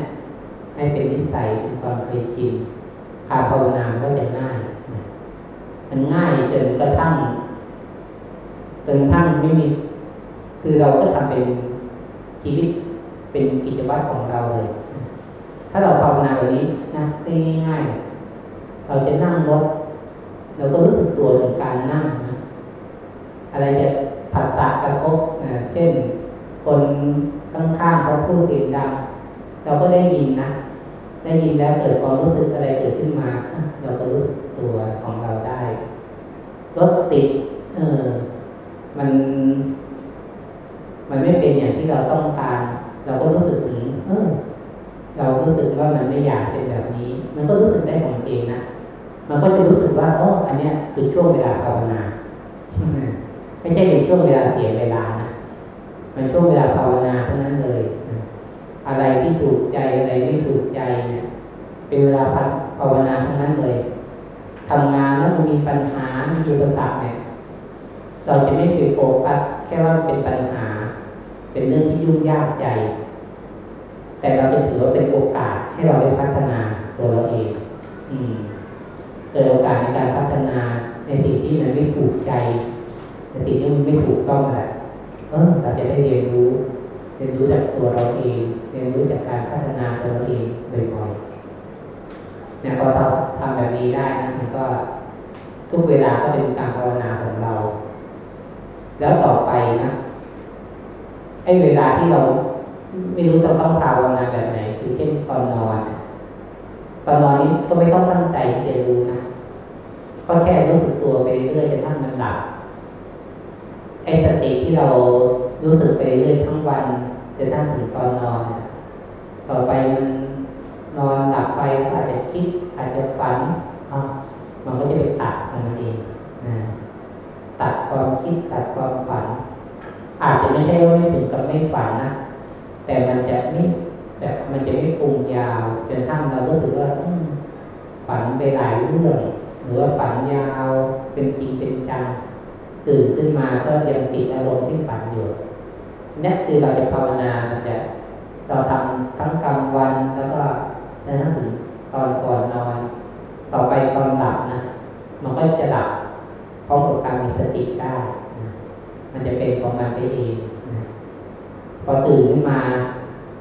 ให้เป็นนิสัยเป็นความเคยชินการภาวนาก็จะง่ายมันง่ายจนกระทั่งจนกระทั่งไม่มี คือเราก็ทำเป็นชีวิตเป็นกิจวัตรของเราเลย ถ้าเราภาวนาแบบนี้นะได้ง่ายๆเราจะนั่งรถเราก็รู้สึกตัวถึงการนั่งนะอะไรจะผัดตากระทบนะเช่น คนข้างๆเขาพูดเสียงดัง เราก็ได้ยินนะ ได้ยินแล้วเกิดความรู้สึกอะไรเกิดขึ้นมา เราก็รู้สึกตัวของเราได้ รถติด เออ มัน มันไม่เป็นอย่างที่เราต้องการ เราก็รู้สึกถึง เออ เรารู้สึกว่ามันไม่อยากเป็นแบบนี้ มันก็รู้สึกได้ของเองนะ มันก็จะรู้สึกว่าอ๋ออันเนี้ยคือช่วงเวลาภาวนา ไม่ใช่เป็นช่วงเวลาเสียเวลานะ มันช่วงเวลาภาวนาเท่านั้นเลยอะไรที่ถูกใจอะไรไม่ถูกใจเนี่ยเป็นเวลาภาวนาเท่านั้นเลยทำงานแล้วมันมีปัญหา มีอุปสรรคเนี่ย เราจะไม่ไปโฟกัสแค่ว่าเป็นปัญหา เป็นเรื่องที่ยุ่งยากใจ แต่เราจะถือว่าเป็นโอกาสให้เราได้พัฒนาตัวเราเอง อืมเกิดโอกาสในการพัฒนาในสิ่งที่มันไม่ถูกใจในสิ่งที่มันไม่ถูกต้องแหละ เออเราจะได้เรียนรู้ เรียนรู้จากตัวเราเอง เรียนรู้จากการพัฒนาตัวเราเองบ่อยๆเนี่ยพอเราทำแบบนี้ได้นะมันก็ทุกเวลาก็เป็นการภาวนาของเรา แล้วต่อไปนะไอ้เวลาที่เราไม่รู้จะต้องภาวนาแบบไหน คือเช่นตอนนอน ตอนนอนนี้ก็ไม่ต้องตั้งใจที่จะรู้นะก็แค่รู้สึกตัวไปเรื่อยๆจนทั้งมันหลับ ไอ้สติที่เรารู้สึกไปเรื่อยทั้งวันจนทั้งถึงตอนนอน ต่อไปมันนอนหลับไปอาจจะคิดอาจจะฝันมันก็จะไปตัดมันเองนะตัดความคิดตัดความฝัน อาจจะไม่ใช่ว่าไม่ถึงกับไม่ฝันนะ แต่มันจะไม่แบบมันจะไม่ปรุงยาวจนทั้งเรารู้สึกว่าฝันไปหลายเรื่องหรือว่าฝันยาวเป็นจริงเป็นจัง ตื่นขึ้นมาก็ยังติดอารมณ์ที่ฝันอยู่นี่คือเราจะภาวนามันจะเราทำทั้งกลางวันแล้วก็ทั้งถึงตอนก่อนนอน ต่อไปตอนหลับนะมันก็จะหลับพร้อมกับการมีสติได้นะมันจะเป็นของมันไปเองพอตื่นขึ้นมา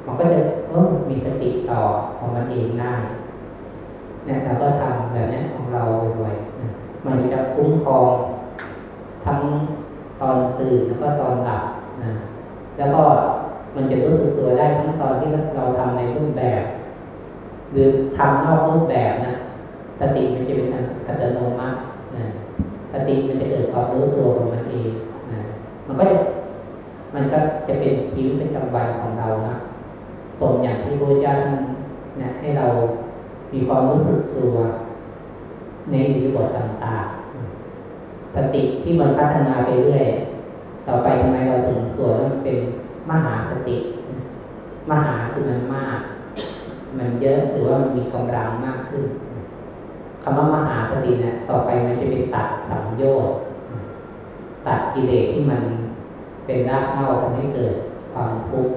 มันก็จะเออมีสติต่อของมันเองได้เนี่ยเราก็ทำแบบนี้ของเราบ่อยๆมันจะคุ้มครอง ทั้งตอนตื่นแล้วก็ตอนหลับนะแล้วก็มันจะรู้สึกตัวได้ทั้งตอนที่เราทำในรูปแบบ หรือทำนอกรูปแบบนะสติมันจะเป็นอัตโนมัตินะสติมันจะเกิดความรู้ตัวของมันเองนะมันก็มันก็จะเป็นชีวิตประจำวันของเรานะส่งอย่างที่พระเจ้าท่านนะให้เรามีความรู้สึกตัว ในอิริบทต่างๆ สติที่มันพัฒนาไปเรื่อย ต่อไปทำไมเราถึงส่วนมันเป็นมหาสติ มหาคือมันมาก มันเยอะหรือว่ามันมีกำลังมากขึ้นคำว่ามหาสติเนี่ยต่อไปมันจะเป็นตัดสัมโยชน์ตัดกิเลสที่มันเป็นรากเหง้าทำให้เกิดความทุกข์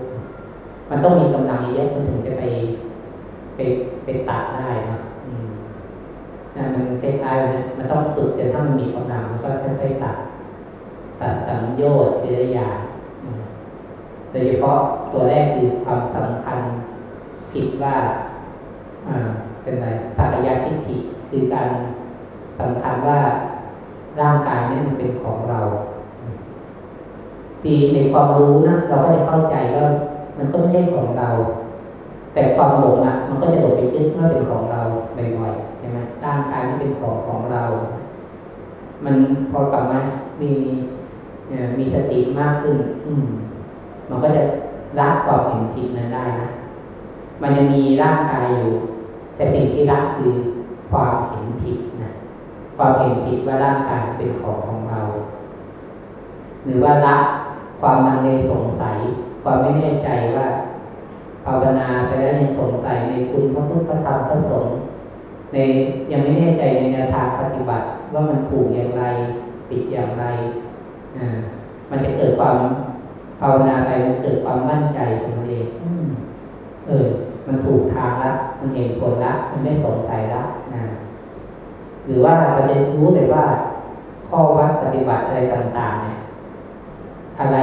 มันต้องมีกำลังเยอะมันถึงจะไปไปไปตัดได้นะ นะมันคล้ายๆนะมันต้องฝึกจนถ้ามันมีกำลังมันก็ค่อยๆตัด ตัดสัมโยชน์ทีละอย่างโดยเฉพาะตัวแรกคือความสำคัญผิดว่าเป็นอะไรสักยทิฏฐิคือการสำคัญว่าร่างกายนี่มันเป็นของเราทีในความรู้นะเราก็จะเข้าใจว่ามันก็ไม่ใช่ของเรา แต่ความหลงอะ มันก็จะหลงไปคิดว่าเป็นของเราบ่อยๆใช่ไหมร่างกายไม่เป็นของของเรา มันพอกลับมามีมีสติมากขึ้น อืม มันก็จะรักความเห็นผิดนั้นได้นะมันยังมีร่างกายอยู่ แต่สิ่งที่รักคือความเห็นผิดนะความเห็นผิดว่าร่างกายเป็นของของเรา หรือว่ารักความนังเลสงสัย ความไม่แน่ใจว่า ภาวนาไปแล้วยังสงสัยในคุณพระพุทธธรรมพระสงฆ์ในยังไม่แน่ใจในแนวทางปฏิบัติว่ามันถูกอย่างไรผิดอย่างไรอ่ามันจะเกิดความภาวนาไปมันเกิดความมั่นใจของมันเองเออ มันถูกทางละมันเห็นผลละมันไม่สงสัยละนะหรือว่าเราจะรู้เลยว่า ข้อวัดปฏิบัติอะไรต่าง ๆ เนี่ย อะไร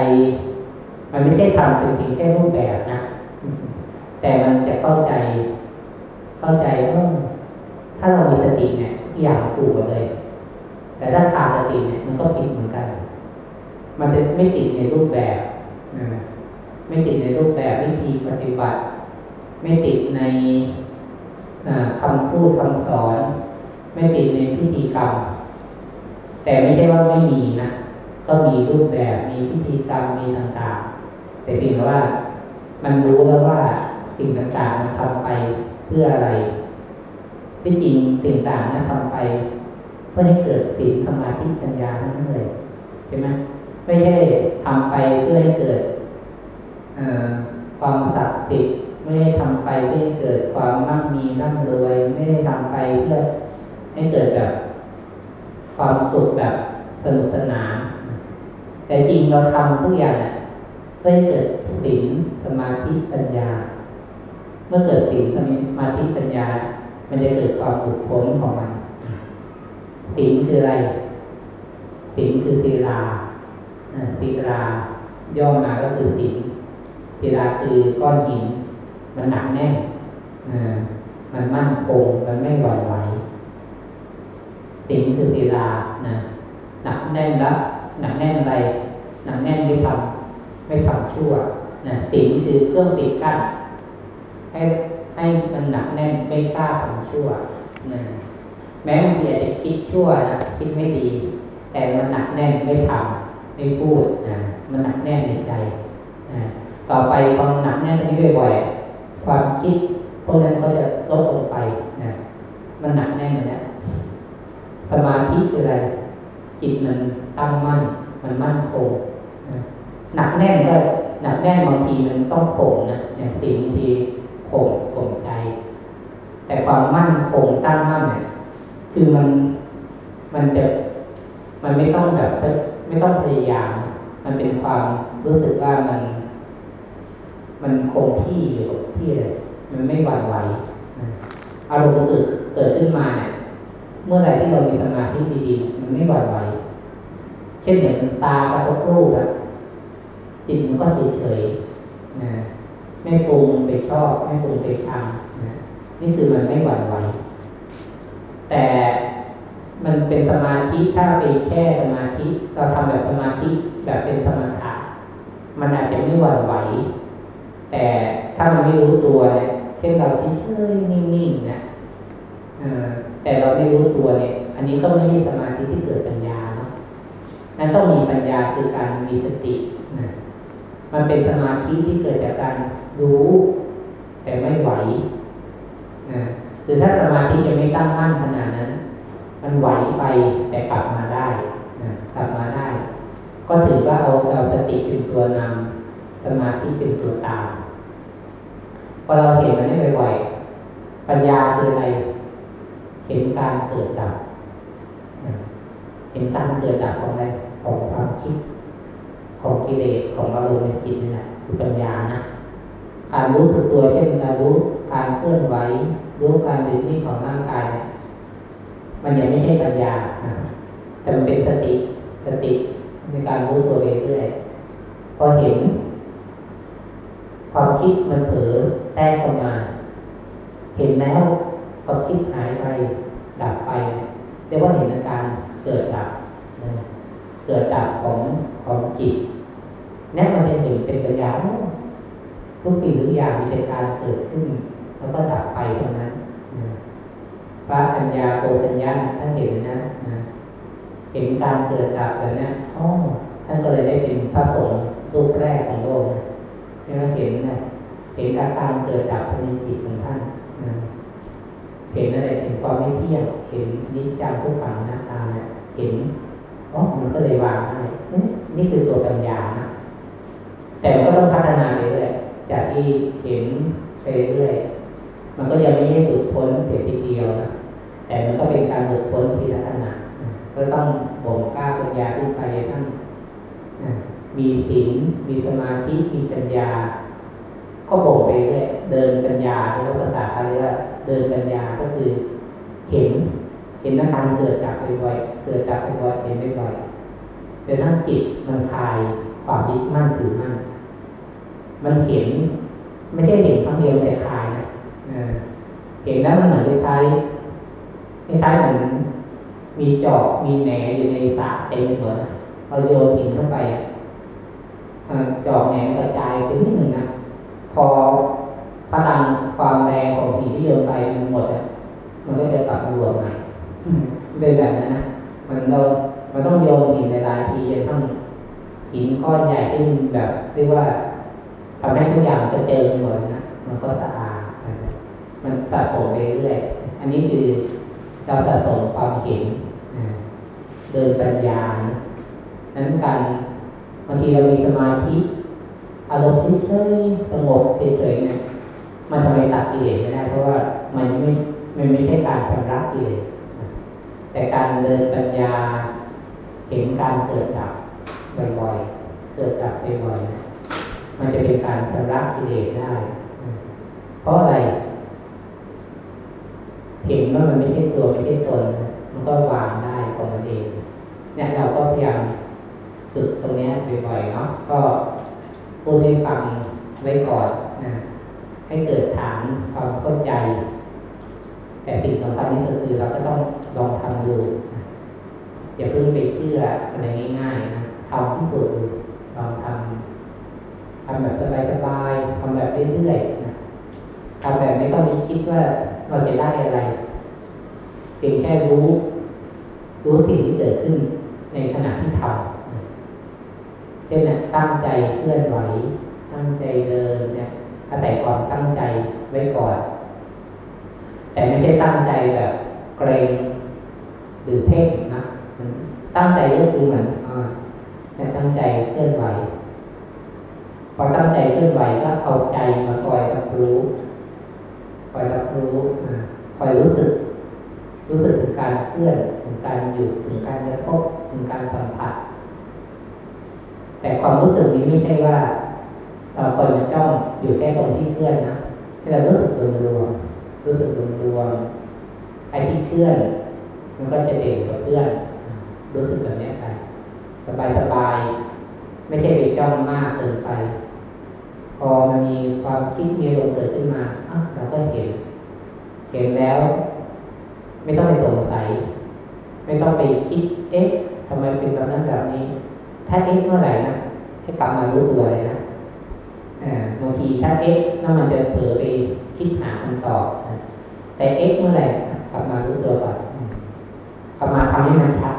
มันไม่ใช่ทำเป็นเพียงแค่รูปแบบนะ แต่มันจะเข้าใจ เข้าใจว่าถ้าเรามีสติเนี่ยอย่างถูกเลย แต่ถ้าขาดสติเนี่ยมันก็ผิดเหมือนกัน มันจะไม่ติดในรูปแบบไม่ติดในรูปแบบวิธีปฏิบัติ ไม่ติดในคำพูดคำสอน ไม่ติดในพิธีกรรม แต่ไม่ใช่ว่าไม่มีนะก็มีรูปแบบมีพิธีกรรมมีต่างๆ แต่เพียงแต่ว่ามันรู้แล้วว่า สิ่งต่างๆมันทำไปเพื่ออะไรที่จริงสิ่งต่างๆนั้นทำไป เพื่อให้เกิดศีลสมาธิปัญญาทั้งนั้นเลยใช่ไหมไม่ใช่ทำไปเพื่อให้เกิดความศักดิ์สิทธิ์ไม่ได้ทำไปเพื่อให้เกิดความมั่งมีร่ำรวยไม่ได้ทำไปเพื่อให้เกิดแบบความสุขแบบสนุกสนานแต่จริงเราทำทุกอย่างเพื่อให้เกิดศีลสมาธิปัญญา เมื่อเกิดศีลสมาธิปัญญา มันจะเกิดความหลุดพ้นของมันศีลคืออะไรศีลคือศีลาศีลาย่อมาก็คือศีลศีลาคือก้อนหิน มันหนักแน่นมันมั่นคงมันไม่หวั่นไหวศีคือศีลานะหนักแน่นแล้วหนักแน่นอะไรหนักแน่นไม่ทำไม่ทำชั่วนะศีคือเครื่องปิดกั้น ให้ให้มันหนักแน่นไม่กล้าทำชั่วนะแม้บางทีอาจจะคิดชั่วนะคิดไม่ดี แต่มันหนักแน่นไม่ทำไม่พูดนะมันหนักแน่นในใจนะต่อไปความหนักแน่นตรงนี้บ่อยๆความคิดพวกนั้นก็จะลดลงไปนะมันหนักแน่นนะสมาธิคืออะไร จิตมันตั้งมั่น มันมั่นคงนะหนักแน่นก็หนักแน่นบางทีมันต้องโผงนะอย่างสิ่งบางที โผงโผงใจ แต่ความมั่นคงตั้งมั่นเนี่ยคือมันมันจะมันไม่ต้องแบบไม่ต้องพยายาม มันเป็นความรู้สึกว่ามัน มันคงที่อยู่ที่เลยมันไม่หวั่นไหวอารมณ์เกิดเกิดขึ้นมาเนี่ยเมื่อไหร่ที่เรามีสมาธิดีๆมันไม่หวั่นไหวเช่นอย่างตากระทบรูปอะจิตมันก็เฉยๆนะ ไม่ปรุงไปชอบไม่ปรุงไปชังนะนี่คือมันไม่หวั่นไหวแต่มันเป็นสมาธิถ้าไปแค่สมาธิ เราทำแบบสมาธิแบบเป็นสมถะมันอาจจะไม่หวั่นไหว แต่ถ้ามันไม่รู้ตัวเนี่ยเช่นเราที่เฉยนิ่งๆนะแต่เราไม่รู้ตัวเนี่ย อันนี้ก็ไม่ใช่สมาธิที่เกิดปัญญาเนาะนั้นต้องมีปัญญาคือการมีสตินะมันเป็นสมาธิที่เกิดจากการ รู้ แต่ไม่ไหวนะหรือถ้าสมาธิยังไม่ตั้งมั่นขนาดนั้น มันไหวไปแต่กลับมาได้นะกลับมาได้ ก็ถือว่าเอาเอาสติเป็นตัวนำสมาธิเป็นตัวตามพอเราเห็นมันได้บ่อยๆปัญญาคืออะไร เห็นการเกิดดับเห็นการเกิดดับของอะไรของความคิด ของกิเลสของอารมณ์ในจิตนี่แหละคือปัญญานะ การรู้สึกตัวเช่นการรู้การเคลื่อนไหวรู้การดึงนี่ของร่างกายมันยังไม่ใช่ปัญญาแต่มันเป็นสติสติในการรู้ตัวเรื่อยๆพอเห็น ความคิดมันเผลอแทรกเข้ามา เห็นแล้วความคิดหายไปดับไปเรียกว่าเห็นอาการเกิดดับเกิดดับของของจิตนั่นมันจะเห็นเป็นปัญญา ทุกสิ่งทุกอย่างมีแต่การเกิดขึ้น แล้วก็ดับไปเท่านั้นพระอัญญาโกฏัญญาท่านเห็นนะเห็นการเกิดดับแบบนี้อ๋อท่านก็เลยได้เป็นพระสงฆ์รูปแรกของโลกนะที่เราเห็นนะเห็นอาการเกิดดับในจิตของท่านนะเห็นอะไรเห็นความไม่เที่ยงเห็นนิจจังผู้ฝังหน้าตาเนี่ยเห็นอ๋อมันก็เลยวางได้นี่คือตัวปัญญานะแต่ก็ต้องพัฒนาไปเรื่อย จากที่เห็นไปเรื่อยมันก็ยังไม่ใช่หลุดพ้นเสียทีเดียวนะแต่มันก็เป็นการหลุดพ้นทีละขณะก็ต้องบ่มกล้าปัญญาขึ้นไปท่านมีศีลมีสมาธิมีปัญญา ก็บ่มไปเรื่อยเดินปัญญาที่เราภาษาเขาเรียกว่าเดินปัญญาก็คือเห็น เห็นอาการเกิดจากบ่อยเกิดจากบ่อยเห็นไปบ่อยๆจนทั้งจิตมันคลายความยึดมั่นถือมั่น มันเห็น ไม่ใช่เห็นครั้งเดียวแต่คลายนะเห็นแล้วมันเหมือนคล้ายคล้ายเหมือนมีจอบมีแหนอยู่ในสระเต็มหมดเราโยนหินเข้าไปจอบแหนกระจายไปนิดหนึ่งนะพอพลังความแรงของหินที่โยนไปมันหมดมันก็จะกลับรวมใหม่เป็นแบบนั้นนะมันเรามันต้องโยนหินในลายทีจนต้องหินก้อนใหญ่ที่แบบเรียกว่า ทำให้ทุกอย่างจะเจอหมดนะมันก็สะอาดมันสะสมไปเรื่อยอันนี้คือเราสะสมความเห็นเดินปัญญานั้นการบางทีเรามีสมาธิอารมณ์เฉยๆสงบเฉยๆเนี่ยมันทำไมตัดกิเลสไม่ได้ เพราะว่ามันไม่มันไม่ใช่การชำระกิเลสแต่การเดินปัญญาเห็นการเกิดดับบ่อยๆเกิดดับบ่อยๆ มันจะเป็นการชำระกิเลสได้ เพราะอะไร เห็นว่ามันไม่ใช่ตัวไม่ใช่ตน มันก็วางได้ของมันเอง เนี่ยเราก็พยายามฝึกตรงนี้บ่อยๆเนาะ ก็พูดให้ฟังไว้ก่อนนะ ให้เกิดฐานความเข้าใจ แต่สิ่งสำคัญที่สุดคือเราก็ต้องลองทำดู อย่าเพิ่งไปเชื่ออะไรง่ายๆนะทำที่สุดลองทำ ทำแบบสบายๆทำแบบเรื่อยๆนะทำแบบไม่ต้องไปคิดว่าเราจะได้อะไรเพียงแค่รู้ รู้สิ่งที่เกิดขึ้นในขณะที่ทำเช่นนะตั้งใจเคลื่อนไหวตั้งใจเดินเนี่ยอาศัยความตั้งใจไว้ก่อน แต่ไม่ใช่ตั้งใจแบบเกรงหรือเพ่งนะตั้งใจก็คือเหมือนอ่าตั้งใจเคลื่อนไหว อตั้งใจเคลื่อนไหวก็เอาใจมาคอยรับรู้คอยรับรู้คอยรู้สึก รู้สึกถึงการเคลื่อนถึงการหยุดถึงการกระทบถึงการสัมผัส แต่ความรู้สึกนี้ไม่ใช่ว่าเราคอยมาจ้องอยู่แค่ตรงที่เคลื่อนนะให้เรารู้สึกรวมรวมรู้สึกรวมรวมไอ้ที่เคลื่อน มันก็จะเด่นกับเพื่อน รู้สึกแบบนี้ไปสบายสบายไม่ใช่ไปจ้องมากเกินไป พอมันมีความคิดมีลมเกิดขึ้นมาเราก็เห็น เห็นแล้ว ไม่ต้องไปสงสัย ไม่ต้องไปคิด เอ๊ะทำไมเป็นแบบนั้นแบบนี้ ถ้าเอ๊ะเมื่อไหร่นะให้กลับมารู้ตัวเลยนะบางทีถ้าเอ๊ะนั่นมันจะเผลอไปคิดหาคำตอบแต่เอ๊ะเมื่อไหร่กลับมารู้ตัวก่อนกลับมาทำให้มันชัด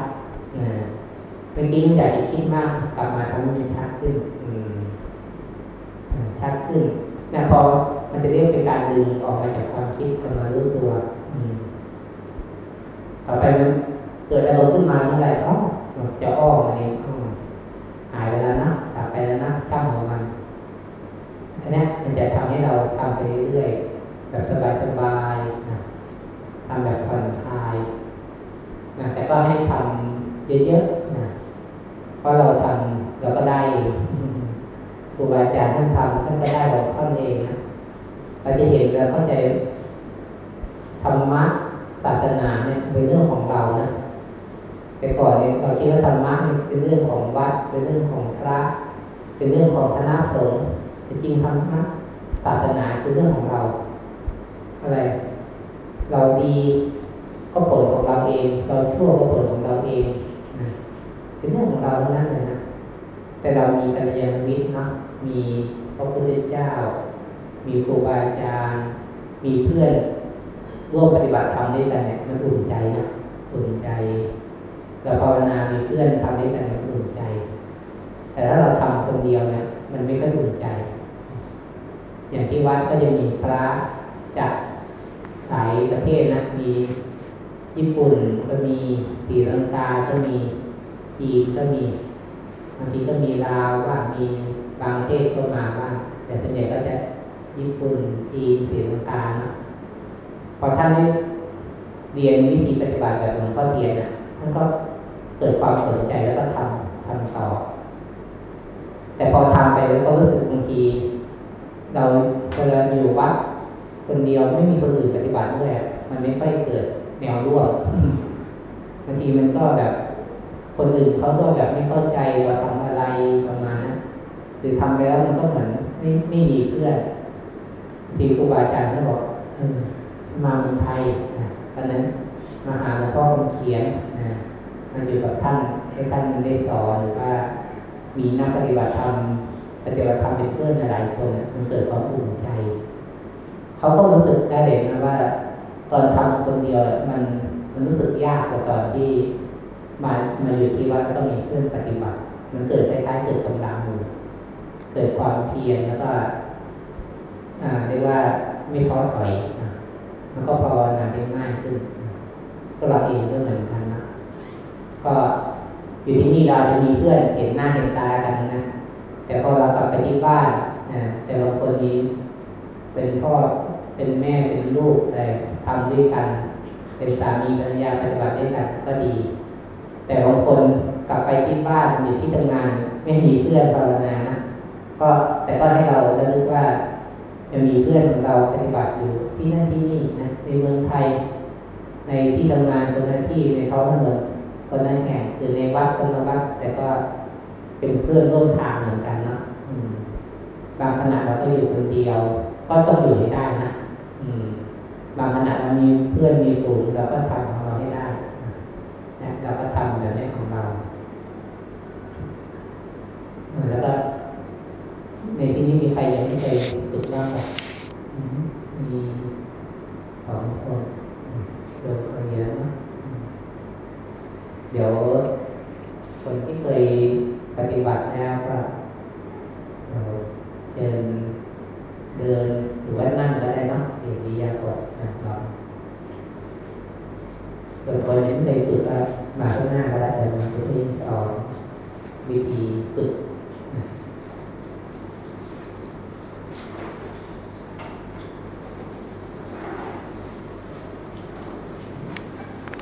เมื่อกี้อยากจะคิดมาก กลับมาทำให้มันชัดขึ้น ชัดขึ้นนะพอมันจะเรียกเป็นการดึงออกมาจากความคิดกำลับมารู้ตัวต่อไปมันเกิดอารมณ์ขึ้นมาเมื่อไหร่อ๋อจะอ้อมอะไรหายไปแล้วนะกลับไปแล้วนะช่างของมันอันนี้มันจะทำให้เราทำไปเรื่อยๆแบบสบายๆนะทำแบบผ่อนคลายนะแต่ก็ให้ทำเยอะๆนะเพราะเราทำเราก็ได้ ครูบาอาจารย์ท่านทำท่านก็ได้เราท่านเองนะเราจะเห็นเราเข้าใจธรรมะศาสนาเนี่ยเป็นเรื่องของเรานะแต่ก่อนเนี่ยเราคิดว่าธรรมะเป็นเรื่องของวัด เป็นเรื่องของพระ เป็นเรื่องของคณะสงฆ์จริงธรรมะศาสนาคือเรื่องของเรา อะไร เราดีก็ผลของเราเอง เราชั่วก็ผลของเราเองนะเป็นเรื่องของเราเท่านั้นเลยนะ แต่เรามีกัลยาณมิตรนะมีพระพุทธเจ้า มีครูบาอาจารย์ มีเพื่อนร่วมปฏิบัติธรรมด้วยกันเนี่ยมันอุ่นใจนะอุ่นใจเราภาวนามีเพื่อนทำด้วยกันมันอุ่นใจ แต่ถ้าเราทำคนเดียวเนี่ยมันไม่ค่อยอุ่นใจ อย่างที่วัดก็จะมีพระจากสายประเทศนะมีญี่ปุ่นก็มีสีลังกาก็มีจีนก็มี บางทีก็มีลาวว่ามีบางประเทศก็มาบ้างแต่ส่วนใหญ่ก็จะญี่ปุ่นจีนสีลังกานะพอท่านได้เรียนวิธีปฏิบัติแบบหลวงพ่อเทียนอะท่านก็เกิดความสนใจแล้วก็ทำทำต่อ แต่พอทำไปแล้วก็รู้สึกบางที เราเวลาอยู่วัดคนเดียวไม่มีคนอื่นปฏิบัติด้วยมันไม่ค่อยเกิดแนวร่วมบางทีมันก็แบบ คนอื่นเขาก็แบบไม่เข้าใจว่าทำอะไรประมาณนั้หรือทำไปแล้วมันก็เหมือนไม่ไม่มีเพื่อนทีครูบาอาจารย์ก็บอกมาเมืองไทยตอนนั้นมาหาหลวงพ่อคำเขียนนะมาอยู่กับท่านให้ท่านได้สอนหรือว่า มีนักปฏิบัติธรรมปฏิบัติธรรมเป็นเพื่อนหลายคนมันเกิดความอุ่นใจเขาก็รู้สึกได้เลยนะว่า ตอนทำคนเดียวมันมันรู้สึกยากกว่าตอนที่ มามาอยู่ที่วัดก็ต้องมีเพื่อนปฏิบัติ มันเกิดคล้ายๆเกิดกำลังมือเกิดความเพียรแล้วก็อ่าเรียกว่าไม่ท้อถอยมันก็ภาวนาได้ง่ายขึ้นก็เราเองก็เหมือนกันนะก็อยู่ที่นี่เราจะมีเพื่อนเห็นหน้าเห็นตากันนะ แต่พอเรากลับไปที่บ้านแต่เราคนนี้เป็นพ่อเป็นแม่เป็นลูกอะไรทำด้วยกัน เป็นสามีภรรยาปฏิบัติด้วยกันก็ดี แต่บางคนกลับไปที่บ้านหรือที่ทำงาน ไม่มีเพื่อนภาวนานะก็แต่ก็ให้เราระลึกว่าจะมีเพื่อนของเราปฏิบัติอยู่ที่นั่นที่นี่นะในเมืองไทย ในที่ทำงานคนนั้นที่ในท้องถนนคนนั้นแห่งหรือในวัดคนละวัดแต่ก็เป็นเพื่อนร่วมทางเหมือนกันเนาะบางขณะเราก็อยู่คนเดียว ก็ต้องอยู่ให้ได้นะอืม บางขณะเรามีเพื่อนมีฝูงเราก็ทำของเราให้ได้นะเราก็ทำแบบนี้ของเราเออ แล้วก็ในที่นี้มีใครยังไม่เคยฝึกบ้างไหมมีสองคนเดี๋ยวคนเยอะนะเดี๋ยวคนที่เคยปฏิบัติแล้วก็เดี๋ยวเชิญเดินหรือว่านั่งก็ได้นะเปลี่ยนวิยากฏนะลองส่วนคนที่ไม่เคยฝึกก็มาข้างหน้าก็ได้แต่มาที่สอนวิธีฝึก